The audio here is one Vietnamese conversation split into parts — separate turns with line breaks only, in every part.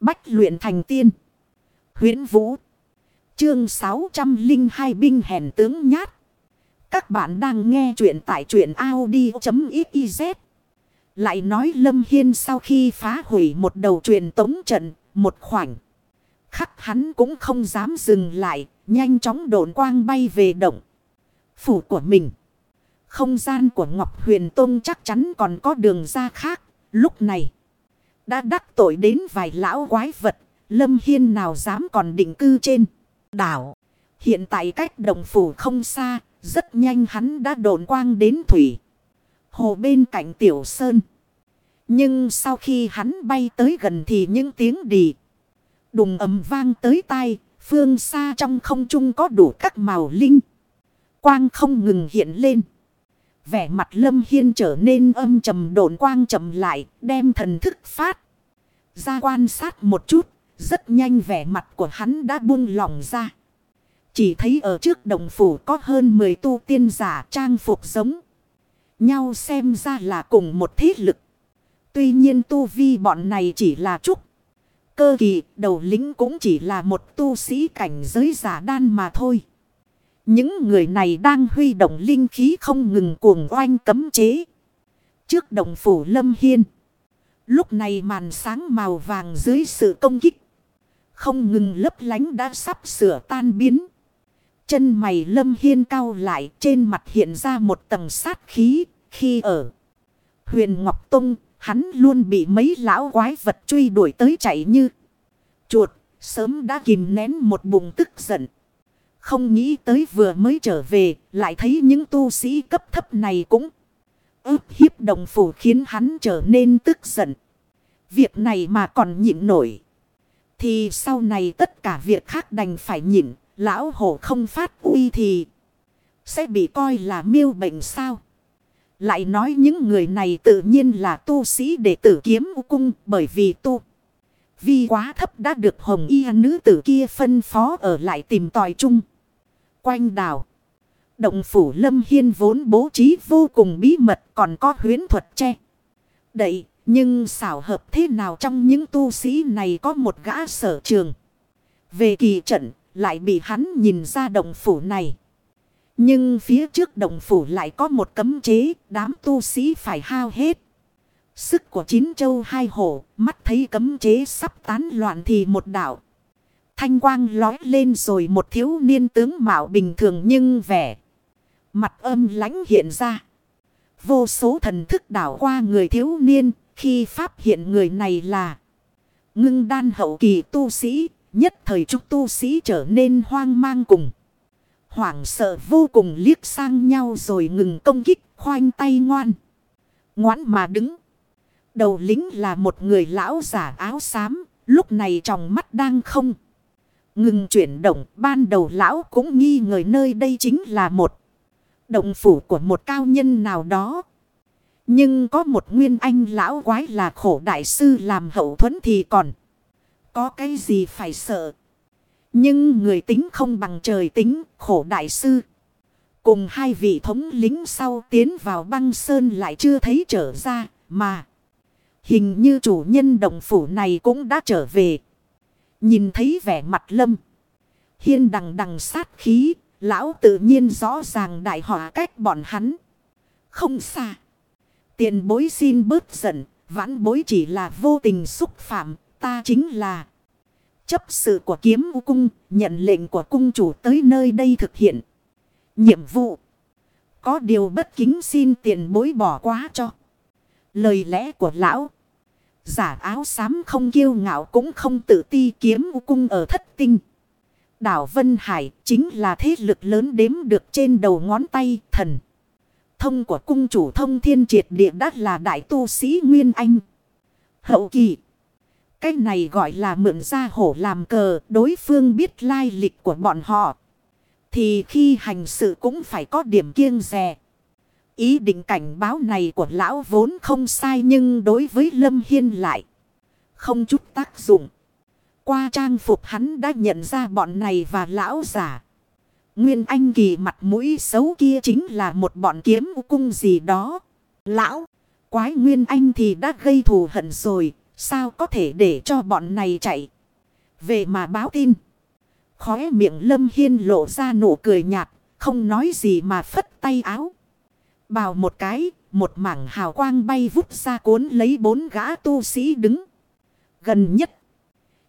Bách luyện thành tiên. huyễn Vũ. Chương 602 binh hèn tướng nhát. Các bạn đang nghe truyện tại truyện Audi.xyz. Lại nói Lâm Hiên sau khi phá hủy một đầu truyền tống trận, một khoảnh. Khắc hắn cũng không dám dừng lại, nhanh chóng độn quang bay về động. Phủ của mình. Không gian của Ngọc Huyền Tông chắc chắn còn có đường ra khác. Lúc này. Đã đắc tội đến vài lão quái vật. Lâm Hiên nào dám còn định cư trên. Đảo. Hiện tại cách đồng phủ không xa. Rất nhanh hắn đã đồn quang đến thủy. Hồ bên cạnh tiểu sơn. Nhưng sau khi hắn bay tới gần thì những tiếng đi. Đùng ầm vang tới tai. Phương xa trong không trung có đủ các màu linh. Quang không ngừng hiện lên. Vẻ mặt lâm hiên trở nên âm trầm độn quang trầm lại, đem thần thức phát. Ra quan sát một chút, rất nhanh vẻ mặt của hắn đã buông lỏng ra. Chỉ thấy ở trước đồng phủ có hơn 10 tu tiên giả trang phục giống. Nhau xem ra là cùng một thế lực. Tuy nhiên tu vi bọn này chỉ là trúc. Cơ kỳ đầu lính cũng chỉ là một tu sĩ cảnh giới giả đan mà thôi. Những người này đang huy động linh khí không ngừng cuồng oanh cấm chế. Trước đồng phủ lâm hiên. Lúc này màn sáng màu vàng dưới sự công kích. Không ngừng lấp lánh đã sắp sửa tan biến. Chân mày lâm hiên cao lại, trên mặt hiện ra một tầng sát khí. Khi ở huyền Ngọc Tông, hắn luôn bị mấy lão quái vật truy đuổi tới chạy như chuột. Sớm đã kìm nén một bụng tức giận. Không nghĩ tới vừa mới trở về, lại thấy những tu sĩ cấp thấp này cũng ức hiếp đồng phủ khiến hắn trở nên tức giận. Việc này mà còn nhịn nổi. Thì sau này tất cả việc khác đành phải nhịn, lão hổ không phát uy thì sẽ bị coi là miêu bệnh sao. Lại nói những người này tự nhiên là tu sĩ đệ tử kiếm u cung bởi vì tu. Vi quá thấp đã được hồng y nữ tử kia phân phó ở lại tìm tòi chung quanh đảo. Động phủ lâm hiên vốn bố trí vô cùng bí mật còn có huyến thuật che. Đậy, nhưng xảo hợp thế nào trong những tu sĩ này có một gã sở trường. Về kỳ trận, lại bị hắn nhìn ra động phủ này. Nhưng phía trước động phủ lại có một cấm chế, đám tu sĩ phải hao hết. Sức của chín châu hai hổ, mắt thấy cấm chế sắp tán loạn thì một đảo. Thanh quang lói lên rồi một thiếu niên tướng mạo bình thường nhưng vẻ. Mặt âm lãnh hiện ra. Vô số thần thức đảo qua người thiếu niên, khi phát hiện người này là ngưng đan hậu kỳ tu sĩ. Nhất thời trúc tu sĩ trở nên hoang mang cùng. Hoảng sợ vô cùng liếc sang nhau rồi ngừng công kích, khoanh tay ngoan. Ngoãn mà đứng. Đầu lính là một người lão giả áo xám. Lúc này trong mắt đang không. Ngừng chuyển động, ban đầu lão cũng nghi ngờ nơi đây chính là một động phủ của một cao nhân nào đó. Nhưng có một nguyên anh lão quái là khổ đại sư làm hậu thuẫn thì còn. Có cái gì phải sợ. Nhưng người tính không bằng trời tính khổ đại sư. Cùng hai vị thống lính sau tiến vào băng sơn lại chưa thấy trở ra mà. Hình như chủ nhân động phủ này cũng đã trở về. Nhìn thấy vẻ mặt lâm. Hiên đằng đằng sát khí. Lão tự nhiên rõ ràng đại họa cách bọn hắn. Không xa. Tiền bối xin bớt giận. Vãn bối chỉ là vô tình xúc phạm. Ta chính là. Chấp sự của kiếm u cung. Nhận lệnh của cung chủ tới nơi đây thực hiện. Nhiệm vụ. Có điều bất kính xin tiền bối bỏ quá cho. Lời lẽ của lão. Giả áo xám không kiêu ngạo cũng không tự ti kiếm cung ở thất tinh. Đảo Vân Hải chính là thế lực lớn đếm được trên đầu ngón tay thần. Thông của cung chủ thông thiên triệt địa đắt là đại tu sĩ Nguyên Anh. Hậu kỳ. Cái này gọi là mượn ra hổ làm cờ, đối phương biết lai lịch của bọn họ. Thì khi hành sự cũng phải có điểm kiêng rè. Ý định cảnh báo này của lão vốn không sai nhưng đối với Lâm Hiên lại không chút tác dụng. Qua trang phục hắn đã nhận ra bọn này và lão giả. Nguyên Anh kỳ mặt mũi xấu kia chính là một bọn kiếm cung gì đó. Lão, quái Nguyên Anh thì đã gây thù hận rồi. Sao có thể để cho bọn này chạy? Về mà báo tin. Khóe miệng Lâm Hiên lộ ra nụ cười nhạt. Không nói gì mà phất tay áo. Bào một cái. Một mảng hào quang bay vút ra cuốn lấy bốn gã tu sĩ đứng. Gần nhất.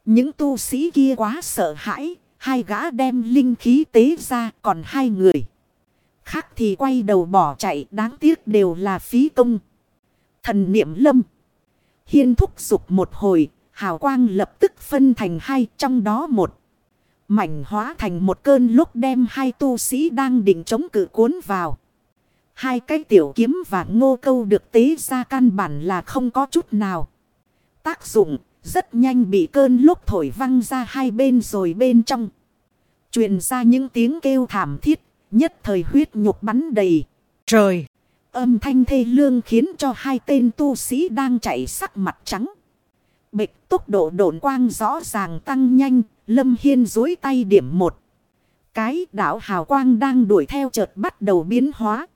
Những tu sĩ kia quá sợ hãi. Hai gã đem linh khí tế ra. Còn hai người. Khác thì quay đầu bỏ chạy. Đáng tiếc đều là phí công. Thần niệm lâm. Hiên thúc dục một hồi, hào quang lập tức phân thành hai, trong đó một. Mảnh hóa thành một cơn lúc đem hai tu sĩ đang định chống cự cuốn vào. Hai cái tiểu kiếm và ngô câu được tế ra căn bản là không có chút nào. Tác dụng rất nhanh bị cơn lúc thổi văng ra hai bên rồi bên trong. truyền ra những tiếng kêu thảm thiết, nhất thời huyết nhục bắn đầy. Trời! Âm thanh thê lương khiến cho hai tên tu sĩ đang chạy sắc mặt trắng. Bịch tốc độ độn quang rõ ràng tăng nhanh, Lâm Hiên dối tay điểm một. Cái đảo hào quang đang đuổi theo chợt bắt đầu biến hóa.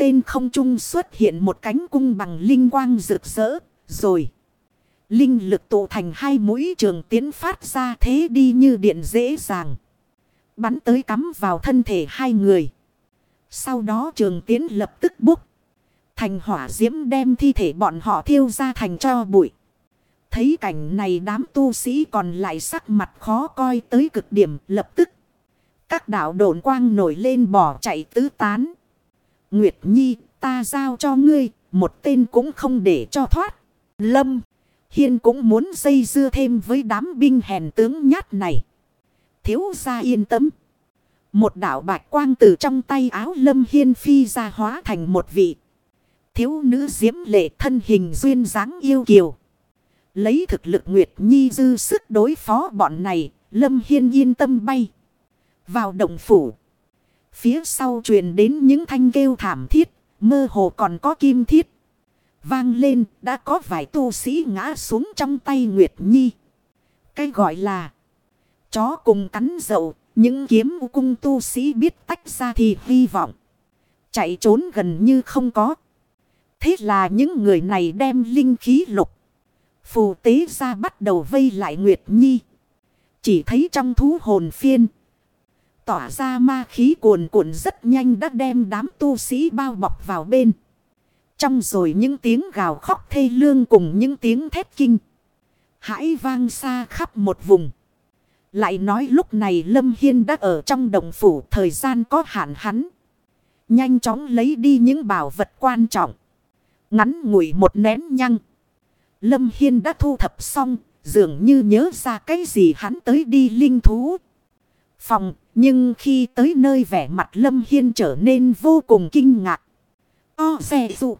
Tên không trung xuất hiện một cánh cung bằng linh quang rực rỡ, rồi. Linh lực tụ thành hai mũi trường tiến phát ra thế đi như điện dễ dàng. Bắn tới cắm vào thân thể hai người. Sau đó trường tiến lập tức bốc. Thành hỏa diễm đem thi thể bọn họ thiêu ra thành cho bụi. Thấy cảnh này đám tu sĩ còn lại sắc mặt khó coi tới cực điểm lập tức. Các đạo độn quang nổi lên bỏ chạy tứ tán. Nguyệt Nhi ta giao cho ngươi một tên cũng không để cho thoát. Lâm Hiên cũng muốn dây dưa thêm với đám binh hèn tướng nhát này. Thiếu gia yên tâm. Một đạo bạch quang từ trong tay áo lâm hiên phi ra hóa thành một vị. Thiếu nữ diễm lệ thân hình duyên dáng yêu kiều. Lấy thực lực Nguyệt Nhi dư sức đối phó bọn này, lâm hiên yên tâm bay. Vào động phủ. Phía sau truyền đến những thanh kêu thảm thiết, mơ hồ còn có kim thiết. Vang lên, đã có vài tu sĩ ngã xuống trong tay Nguyệt Nhi. Cái gọi là chó cùng cắn dậu, những kiếm cung tu sĩ biết tách ra thì hy vọng. Chạy trốn gần như không có. Thế là những người này đem linh khí lục. Phù tế ra bắt đầu vây lại Nguyệt Nhi. Chỉ thấy trong thú hồn phiên. Tỏa ra ma khí cuồn cuộn rất nhanh đã đem đám tu sĩ bao bọc vào bên. Trong rồi những tiếng gào khóc thê lương cùng những tiếng thét kinh. Hãy vang xa khắp một vùng. Lại nói lúc này Lâm Hiên đã ở trong đồng phủ, thời gian có hạn hắn. Nhanh chóng lấy đi những bảo vật quan trọng. Ngắn ngủi một nén nhăng. Lâm Hiên đã thu thập xong. Dường như nhớ ra cái gì hắn tới đi linh thú. Phòng. Nhưng khi tới nơi vẻ mặt Lâm Hiên trở nên vô cùng kinh ngạc. O xe dụ.